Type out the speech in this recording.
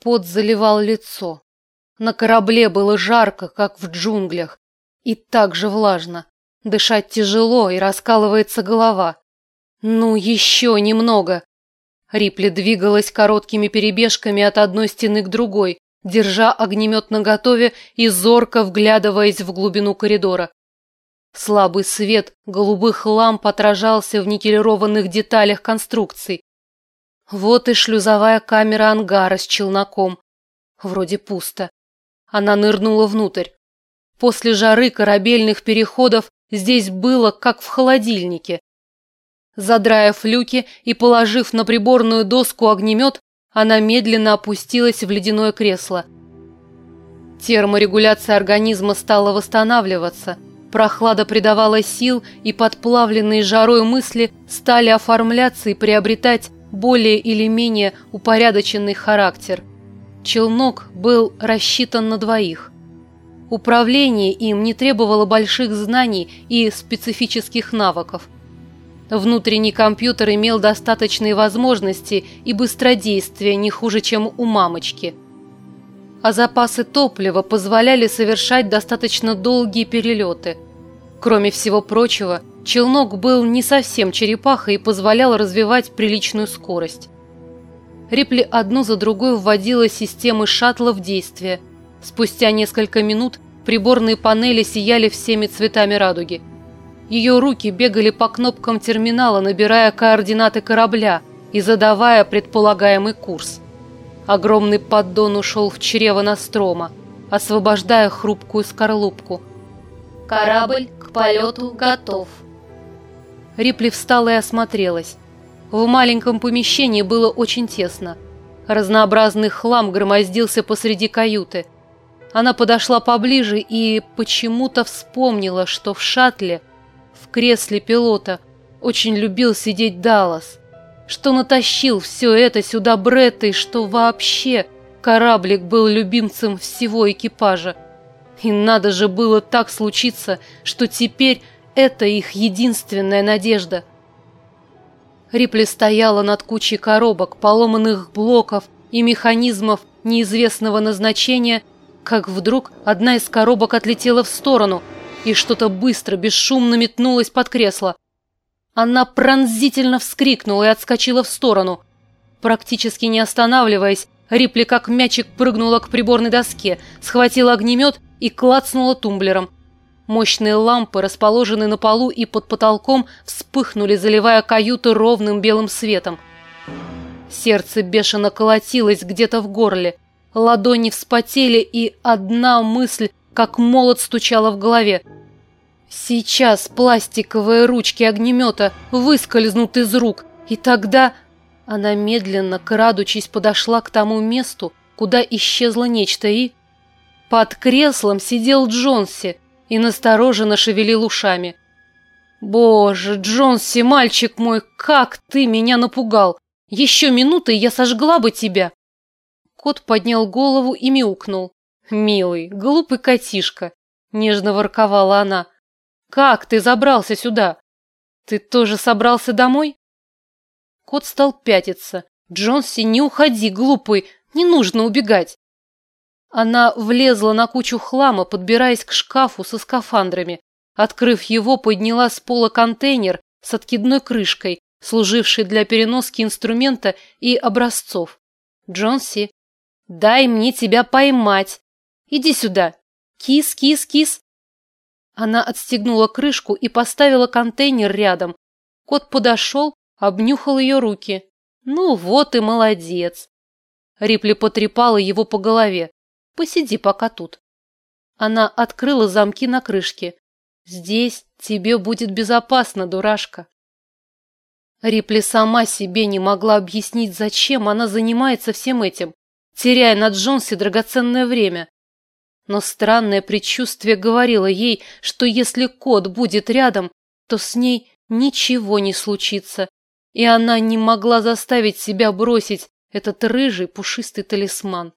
Пот заливал лицо. На корабле было жарко, как в джунглях, и так же влажно. Дышать тяжело, и раскалывается голова. Ну, еще немного. Рипли двигалась короткими перебежками от одной стены к другой, держа огнемет наготове и зорко вглядываясь в глубину коридора. Слабый свет голубых ламп отражался в никелированных деталях конструкций. Вот и шлюзовая камера ангара с челноком. Вроде пусто. Она нырнула внутрь. После жары корабельных переходов здесь было как в холодильнике. Задраив люки и положив на приборную доску огнемет, она медленно опустилась в ледяное кресло. Терморегуляция организма стала восстанавливаться. Прохлада придавала сил, и подплавленные жарой мысли стали оформляться и приобретать более или менее упорядоченный характер. Челнок был рассчитан на двоих. Управление им не требовало больших знаний и специфических навыков – Внутренний компьютер имел достаточные возможности и быстродействие не хуже, чем у мамочки. А запасы топлива позволяли совершать достаточно долгие перелеты. Кроме всего прочего, челнок был не совсем черепахой и позволял развивать приличную скорость. Рипли одну за другой вводила системы шаттла в действие. Спустя несколько минут приборные панели сияли всеми цветами радуги – ее руки бегали по кнопкам терминала, набирая координаты корабля и задавая предполагаемый курс. Огромный поддон ушел в чрево Настрома, освобождая хрупкую скорлупку. «Корабль к полету готов». Рипли встала и осмотрелась. В маленьком помещении было очень тесно. Разнообразный хлам громоздился посреди каюты. Она подошла поближе и почему-то вспомнила, что в шаттле – в кресле пилота очень любил сидеть Даллас, что натащил все это сюда Бретта и что вообще кораблик был любимцем всего экипажа. И надо же было так случиться, что теперь это их единственная надежда. Рипли стояла над кучей коробок, поломанных блоков и механизмов неизвестного назначения, как вдруг одна из коробок отлетела в сторону – и что-то быстро, бесшумно метнулось под кресло. Она пронзительно вскрикнула и отскочила в сторону. Практически не останавливаясь, Рипли как мячик прыгнула к приборной доске, схватила огнемет и клацнула тумблером. Мощные лампы, расположенные на полу и под потолком, вспыхнули, заливая каюту ровным белым светом. Сердце бешено колотилось где-то в горле. Ладони вспотели, и одна мысль как молот стучало в голове. Сейчас пластиковые ручки огнемета выскользнут из рук, и тогда... Она медленно, крадучись, подошла к тому месту, куда исчезло нечто, и... Под креслом сидел Джонси и настороженно шевелил ушами. «Боже, Джонси, мальчик мой, как ты меня напугал! Еще минуты, я сожгла бы тебя!» Кот поднял голову и мяукнул. «Милый, глупый котишка!» – нежно ворковала она. «Как ты забрался сюда? Ты тоже собрался домой?» Кот стал пятиться. «Джонси, не уходи, глупый! Не нужно убегать!» Она влезла на кучу хлама, подбираясь к шкафу со скафандрами. Открыв его, подняла с пола контейнер с откидной крышкой, служивший для переноски инструмента и образцов. «Джонси, дай мне тебя поймать!» Иди сюда. Кис, кис, кис. Она отстегнула крышку и поставила контейнер рядом. Кот подошел, обнюхал ее руки. Ну вот и молодец. Рипли потрепала его по голове. Посиди пока тут. Она открыла замки на крышке. Здесь тебе будет безопасно, дурашка. Рипли сама себе не могла объяснить, зачем она занимается всем этим, теряя на Джонсе драгоценное время. Но странное предчувствие говорило ей, что если кот будет рядом, то с ней ничего не случится, и она не могла заставить себя бросить этот рыжий пушистый талисман.